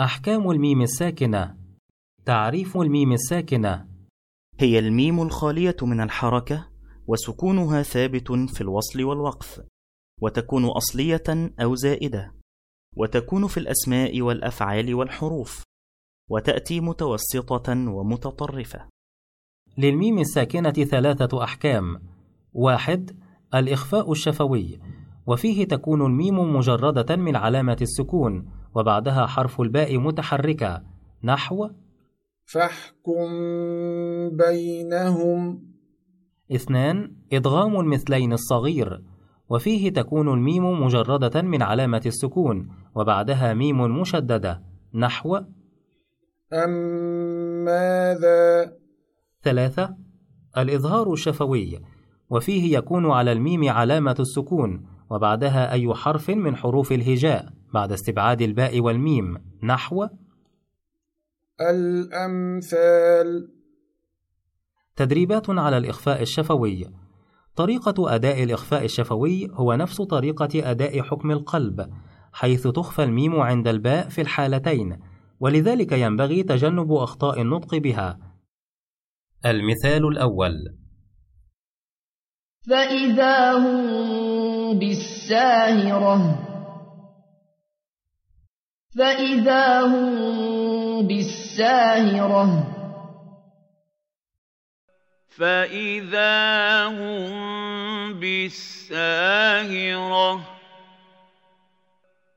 أحكام الميم الساكنة. تعريف الميم الساكنة. هي الميم الخالية من الحركة وسكونها ثابت في الوصل والوقف وتكون أصلية أو زائدة وتكون في الأسماء والأفعال والحروف وتأتي متوسطة ومتطرفة. للميم الساكنة ثلاثة أحكام. واحد الإخفاء الشفوي وفيه تكون الميم مجردة من علامة السكون وبعدها حرف الباء متحركة. نحو. فاحكم بينهم. اثنان. إدغام المثلين الصغير. وفيه تكون الميم مجردة من علامة السكون وبعدها ميم مشددة. نحو. أم ماذا؟ ثلاثة. الإظهار الشفوي. وفيه يكون على الميم علامة السكون وبعدها أي حرف من حروف الهجاء. بعد استبعاد الباء والميم. نحو. الأمثال. تدريبات على الإخفاء الشفوي. طريقة أداء الإخفاء الشفوي هو نفس طريقة أداء حكم القلب حيث تخفى الميم عند الباء في الحالتين ولذلك ينبغي تجنب أخطاء النطق بها. المثال الأول. فإذا هم بالساهرة فإذا هم بالساهرة فإذا هم بالساهرة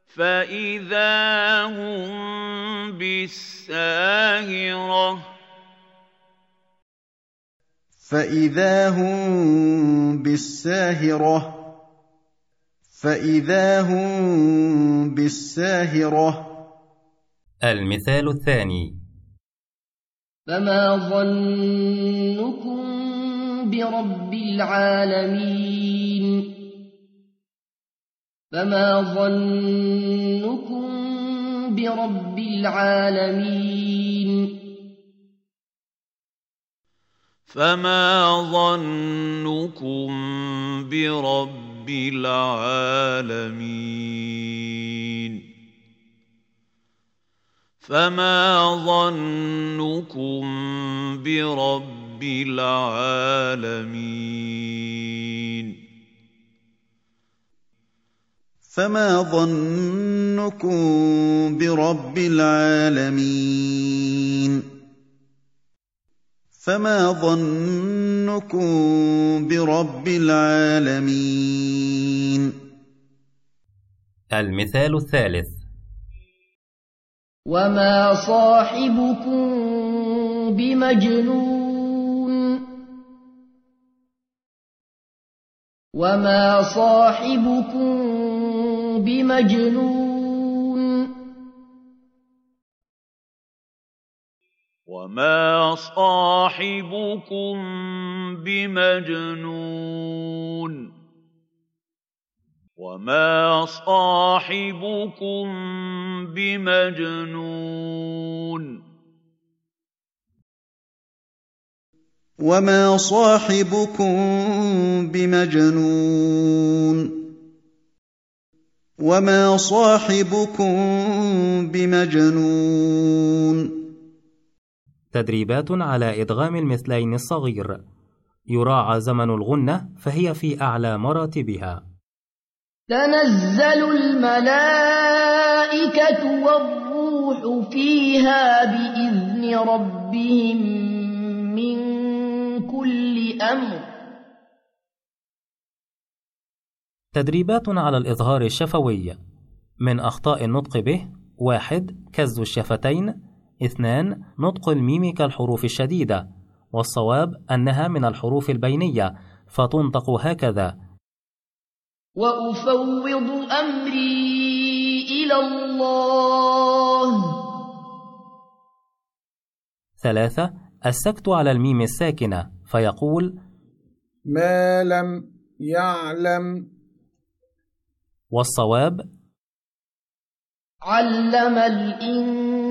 فإذا هم بالساهرة فإذا هم بالساهرة فإذا هم بالساهرة المثال الثاني. فما ظنكم برب العالمين فما ظنكم برب العالمين فما ظنكم برب العالمين فما ظنكم برب العالمين فما ظنكم برب العالمين فما ظنكم برب العالمين المثال الثالث. وما صاحبكم بمجنون وما صاحبكم بمجنون وما صاحبكم بمجنون وما صاحبكم بمجنون وما صاحبكم بمجنون وما صاحبكم بمجنون تدريبات على إدغام المثلين الصغير. يراعى زمن الغنة فهي في أعلى مراتبها. تنزل الملائكة والروح فيها بإذن ربهم من كل أمر. تدريبات على الإظهار الشفوي. من أخطاء النطق به واحد كز الشفتين. اثنان نطق الميم كالحروف الشديدة. والصواب أنها من الحروف البينية فتنطق هكذا. وأفوض أمري إلى الله. ثلاثة السكت على الميم الساكنة فيقول ما لم يعلم. والصواب علم الإنسان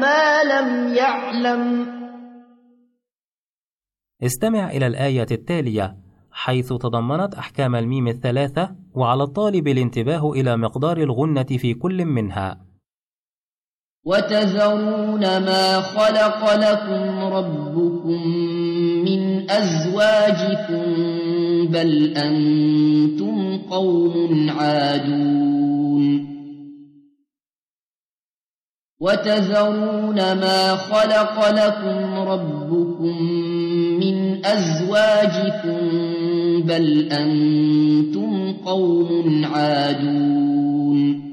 ما لم يعلم. استمع إلى الآية التالية حيث تضمنت أحكام الميم الثلاثة وعلى الطالب الانتباه إلى مقدار الغنة في كل منها. وتذرون ما خلق لكم ربكم من أزواجكم بل أنتم قوم عادون. وتذرون ما خلق لكم ربكم من أزواجكم بل أنتم قوم عادون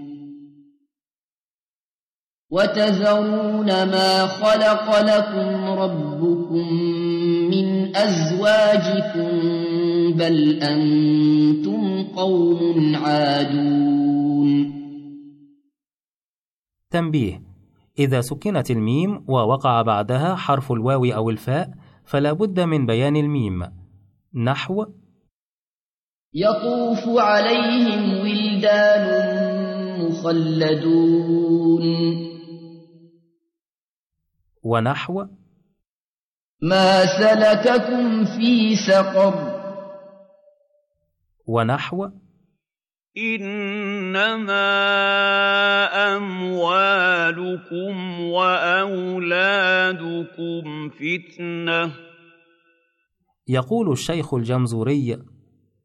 وتذرون ما خلق لكم ربكم من أزواجكم بل أنتم قوم عادون تنبيه. إذا سكنت الميم ووقع بعدها حرف الواو أو الفاء فلا بد من بيان الميم. نحو يطوف عليهم ولدان مخلدون. ونحو ما سلككم في سقر. ونحو إنما أموالكم وأولادكم فتنة. يقول الشيخ الجمزوري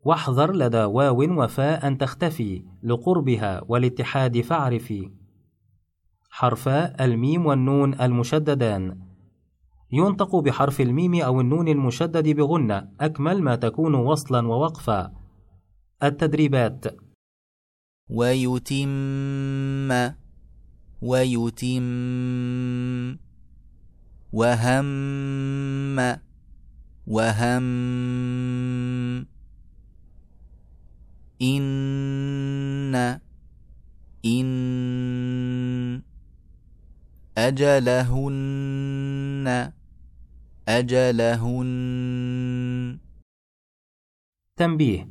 واحذر لدى واو وفاء أن تختفي لقربها والاتحاد فاعرفي. حرفا الميم والنون المشددان. ينطق بحرف الميم أو النون المشدد بغنة. أكمل ما تكون وصلا ووقفا. التدريبات. ويتم. ويتم. وهم. وهم. إن إن أجلهن أجلهن. تنبيه.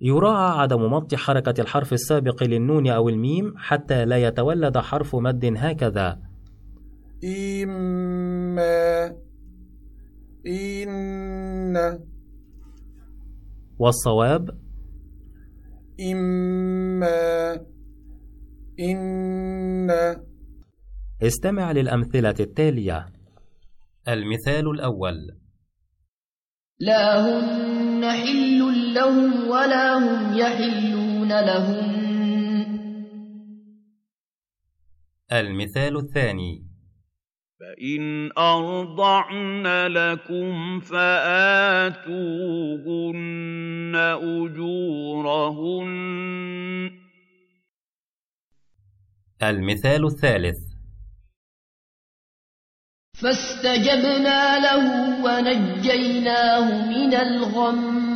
يراعى عدم مط حركة الحرف السابق للنون أو الميم حتى لا يتولد حرف مد هكذا. إما إن. والصواب إما إن استمع للأمثلة التالية. المثال الأول. لا هن حل لهم ولا هم يحلون لهم. المثال الثاني. فإن أرضعن لكم فآتوهن أجورهن المثال الثالث. فاستجبنا له ونجيناه من الغم.